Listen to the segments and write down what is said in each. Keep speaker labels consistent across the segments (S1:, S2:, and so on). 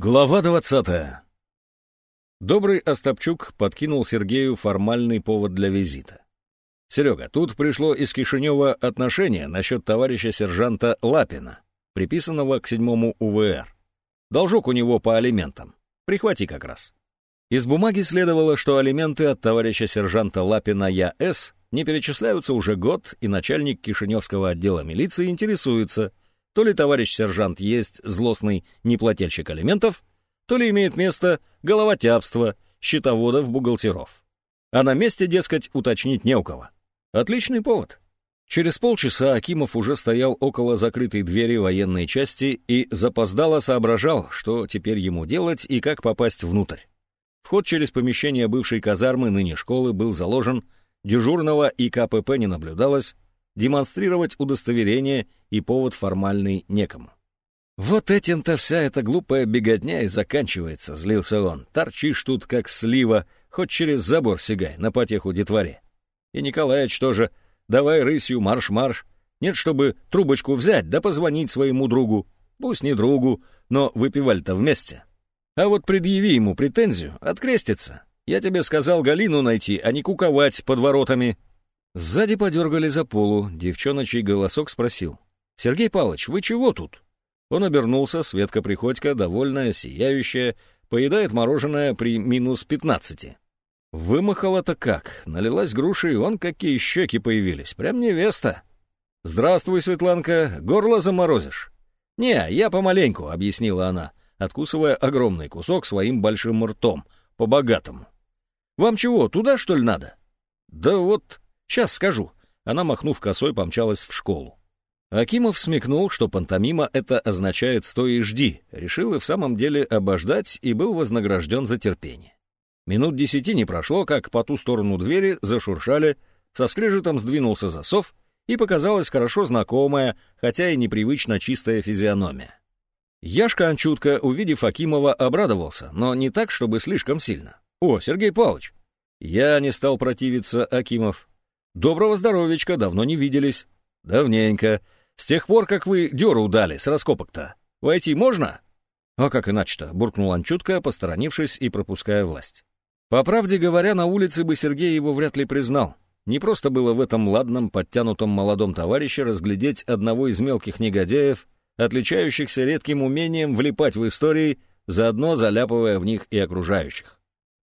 S1: Глава двадцатая. Добрый Остапчук подкинул Сергею формальный повод для визита. «Серега, тут пришло из Кишинева отношение насчет товарища сержанта Лапина, приписанного к седьмому УВР. Должок у него по алиментам. Прихвати как раз». Из бумаги следовало, что алименты от товарища сержанта Лапина Я.С. не перечисляются уже год, и начальник Кишиневского отдела милиции интересуется – то ли товарищ сержант есть злостный неплательщик алиментов, то ли имеет место головотяпство счетоводов-бухгалтеров. А на месте, дескать, уточнить не у кого. Отличный повод. Через полчаса Акимов уже стоял около закрытой двери военной части и запоздало соображал, что теперь ему делать и как попасть внутрь. Вход через помещение бывшей казармы ныне школы был заложен, дежурного и КПП не наблюдалось, демонстрировать удостоверение и повод формальный некому. «Вот этим-то вся эта глупая беготня и заканчивается», — злился он. «Торчишь тут, как слива, хоть через забор сигай, на потеху детворе. И Николаевич тоже, давай рысью марш-марш. Нет, чтобы трубочку взять, да позвонить своему другу. Пусть не другу, но выпивали-то вместе. А вот предъяви ему претензию, открестится. Я тебе сказал Галину найти, а не куковать под воротами. Сзади подергали за полу, девчоночий голосок спросил. «Сергей Павлович, вы чего тут?» Он обернулся, Светка Приходько, довольная, сияющая, поедает мороженое при минус пятнадцати. Вымахала-то как, налилась грушей, он какие щеки появились, прям невеста. «Здравствуй, Светланка, горло заморозишь?» «Не, я помаленьку», — объяснила она, откусывая огромный кусок своим большим ртом, по-богатому. «Вам чего, туда, что ли, надо?» «Да вот «Сейчас скажу». Она, махнув косой, помчалась в школу. Акимов смекнул, что пантомима это означает «стой и жди», решил и в самом деле обождать и был вознагражден за терпение. Минут десяти не прошло, как по ту сторону двери зашуршали, со скрежетом сдвинулся засов, и показалась хорошо знакомая, хотя и непривычно чистая физиономия. Яшка Анчутка, увидев Акимова, обрадовался, но не так, чтобы слишком сильно. «О, Сергей Павлович!» Я не стал противиться, Акимов. Доброго здоровечка, давно не виделись. Давненько. С тех пор, как вы дёру дали с раскопок-то. Войти можно? А как иначе-то, буркнул Анчутка, посторонившись и пропуская власть. По правде говоря, на улице бы Сергей его вряд ли признал. Не просто было в этом ладном, подтянутом молодом товарище разглядеть одного из мелких негодяев, отличающихся редким умением влипать в истории, заодно заляпывая в них и окружающих.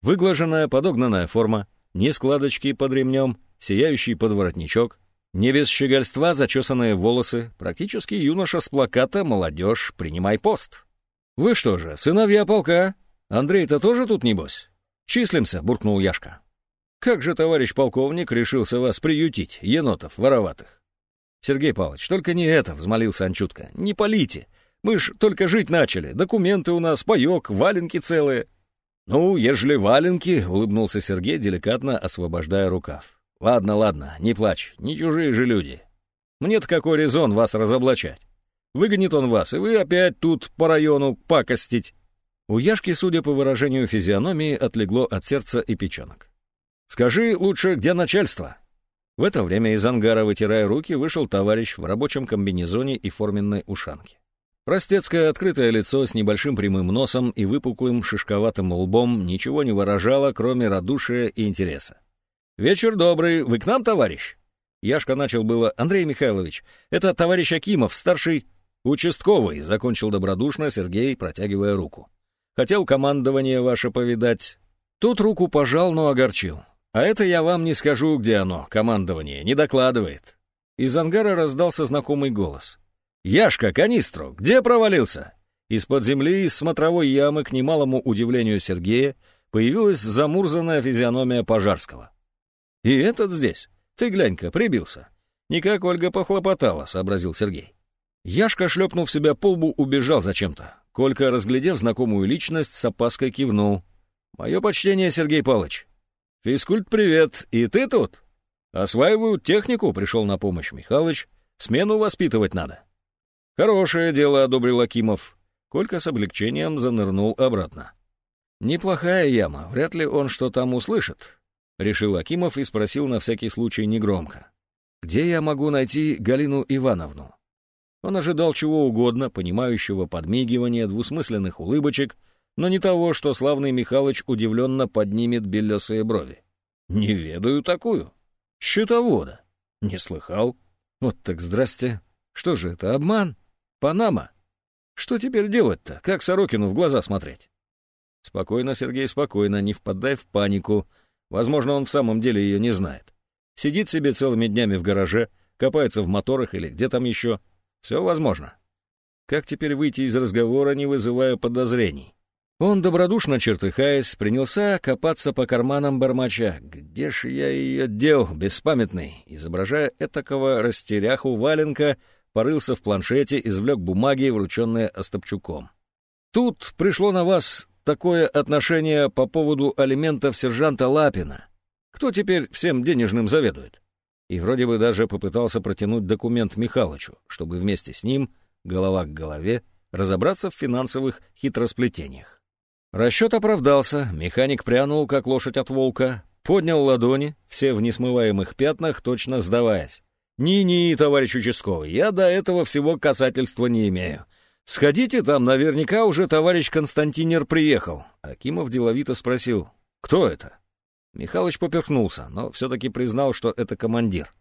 S1: Выглаженная подогнанная форма, ни складочки под ремнем, сияющий подворотничок, не без щегольства зачесанные волосы, практически юноша с плаката «Молодежь, принимай пост». «Вы что же, сыновья полка? Андрей-то тоже тут, небось?» «Числимся», — буркнул Яшка. «Как же товарищ полковник решился вас приютить, енотов вороватых?» «Сергей Павлович, только не это», — взмолился Анчутка. «Не полите. Мы ж только жить начали. Документы у нас, паёк, валенки целые». «Ну, ежели валенки», — улыбнулся Сергей, деликатно освобождая рукав. Ладно, ладно, не плачь, не чужие же люди. Мне-то какой резон вас разоблачать? Выгонит он вас, и вы опять тут по району пакостить. У Яшки, судя по выражению физиономии, отлегло от сердца и печенок. «Скажи лучше, где начальство?» В это время из ангара, вытирая руки, вышел товарищ в рабочем комбинезоне и форменной ушанке. Простецкое открытое лицо с небольшим прямым носом и выпуклым шишковатым лбом ничего не выражало, кроме радушия и интереса. «Вечер добрый. Вы к нам, товарищ?» Яшка начал было. «Андрей Михайлович, это товарищ Акимов, старший участковый», — закончил добродушно Сергей, протягивая руку. «Хотел командование ваше повидать». Тут руку пожал, но огорчил. «А это я вам не скажу, где оно, командование, не докладывает». Из ангара раздался знакомый голос. «Яшка, канистру, где провалился?» Из-под земли, из смотровой ямы, к немалому удивлению Сергея, появилась замурзанная физиономия Пожарского. «И этот здесь? Ты глянь-ка, прибился». «Никак Ольга похлопотала», — сообразил Сергей. Яшка, шлепнув себя по лбу, убежал зачем-то. Колька, разглядев знакомую личность, с опаской кивнул. «Мое почтение, Сергей Павлович». «Физкульт, привет. И ты тут?» «Осваивают технику», — пришел на помощь Михалыч. «Смену воспитывать надо». «Хорошее дело», — одобрил Акимов. Колька с облегчением занырнул обратно. «Неплохая яма, вряд ли он что там услышит. — решил Акимов и спросил на всякий случай негромко. «Где я могу найти Галину Ивановну?» Он ожидал чего угодно, понимающего подмигивания, двусмысленных улыбочек, но не того, что славный Михалыч удивленно поднимет белесые брови. «Не ведаю такую. Счетовода. Не слыхал. Вот так здрасте. Что же это, обман? Панама? Что теперь делать-то? Как Сорокину в глаза смотреть?» «Спокойно, Сергей, спокойно, не впадай в панику. Возможно, он в самом деле ее не знает. Сидит себе целыми днями в гараже, копается в моторах или где там еще. Все возможно. Как теперь выйти из разговора, не вызывая подозрений? Он, добродушно чертыхаясь, принялся копаться по карманам бармача. «Где ж я ее дел, беспамятный?» Изображая этакого растеряху валенка, порылся в планшете, извлек бумаги, врученные Остапчуком. «Тут пришло на вас такое отношение по поводу алиментов сержанта Лапина. Кто теперь всем денежным заведует? И вроде бы даже попытался протянуть документ Михалычу, чтобы вместе с ним, голова к голове, разобраться в финансовых хитросплетениях. Расчет оправдался, механик прянул, как лошадь от волка, поднял ладони, все в несмываемых пятнах, точно сдаваясь. «Ни-ни, товарищ участковый, я до этого всего касательства не имею. Сходите там, наверняка уже товарищ Константинер приехал». Акимов деловито спросил, «Кто это?» Михалыч поперхнулся, но все-таки признал, что это командир.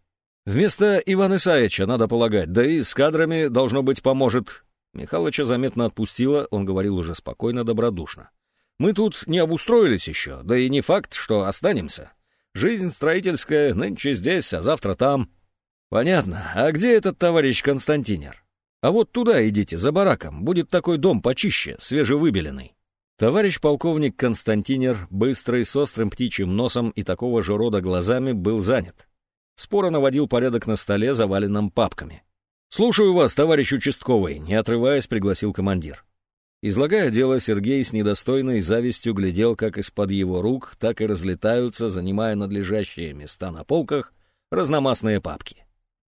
S1: «Вместо Ивана Исаевича, надо полагать, да и с кадрами, должно быть, поможет». Михалыча заметно отпустило, он говорил уже спокойно, добродушно. «Мы тут не обустроились еще, да и не факт, что останемся. Жизнь строительская нынче здесь, а завтра там». «Понятно. А где этот товарищ Константинер?» «А вот туда идите, за бараком, будет такой дом почище, свежевыбеленный». Товарищ полковник Константинер, быстрый, с острым птичьим носом и такого же рода глазами, был занят. Споро наводил порядок на столе, заваленном папками. «Слушаю вас, товарищ участковый», — не отрываясь, пригласил командир. Излагая дело, Сергей с недостойной завистью глядел, как из-под его рук, так и разлетаются, занимая надлежащие места на полках, разномастные папки.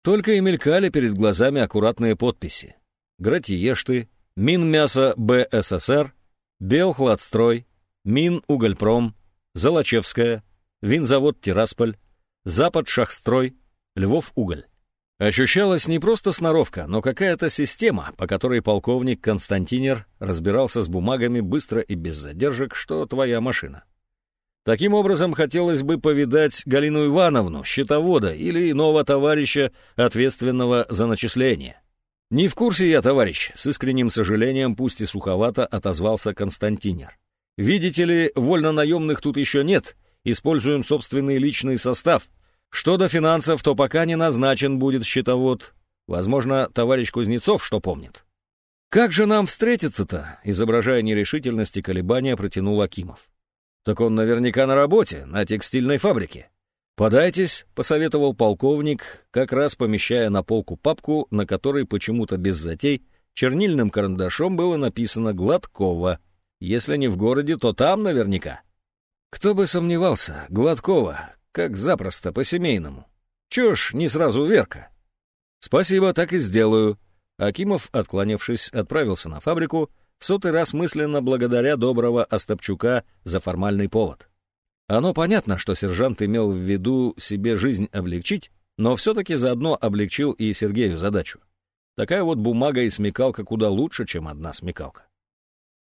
S1: Только и мелькали перед глазами аккуратные подписи. Гратиешты, Минмясо БССР, Белхладстрой, Минугольпром, Золочевская, Винзавод Тирасполь, Запад Шахстрой, Львов. Ощущалась не просто сноровка, но какая-то система, по которой полковник Константинер разбирался с бумагами быстро и без задержек, что твоя машина. Таким образом, хотелось бы повидать Галину Ивановну, счетовода или иного товарища, ответственного за начисление. «Не в курсе я, товарищ», — с искренним сожалением, пусть и суховато, отозвался Константинер. «Видите ли, вольно-наемных тут еще нет, используем собственный личный состав. Что до финансов, то пока не назначен будет счетовод. Возможно, товарищ Кузнецов что помнит». «Как же нам встретиться-то?» — изображая нерешительность и колебания, протянул Акимов. «Так он наверняка на работе, на текстильной фабрике. «Подайтесь», — посоветовал полковник, как раз помещая на полку папку, на которой почему-то без затей чернильным карандашом было написано «Гладкова». Если не в городе, то там наверняка. Кто бы сомневался, Гладкова, как запросто, по-семейному. Чё не сразу Верка. Спасибо, так и сделаю. Акимов, отклонившись, отправился на фабрику, в сотый раз мысленно благодаря доброго Остапчука за формальный повод. Оно понятно, что сержант имел в виду себе жизнь облегчить, но все-таки заодно облегчил и Сергею задачу. Такая вот бумага и смекалка куда лучше, чем одна смекалка.